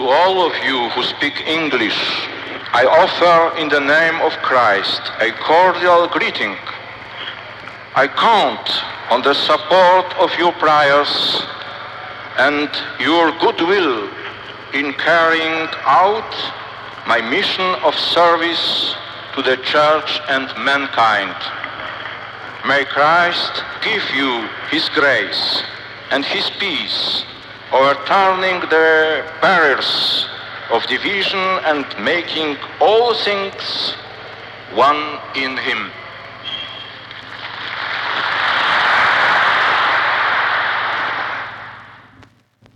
To all of you who speak English, I offer in the name of Christ a cordial greeting. I count on the support of your prayers and your goodwill in carrying out my mission of service to the church and mankind. May Christ give you his grace and his peace, overturning the barriers of division and making all things one in him.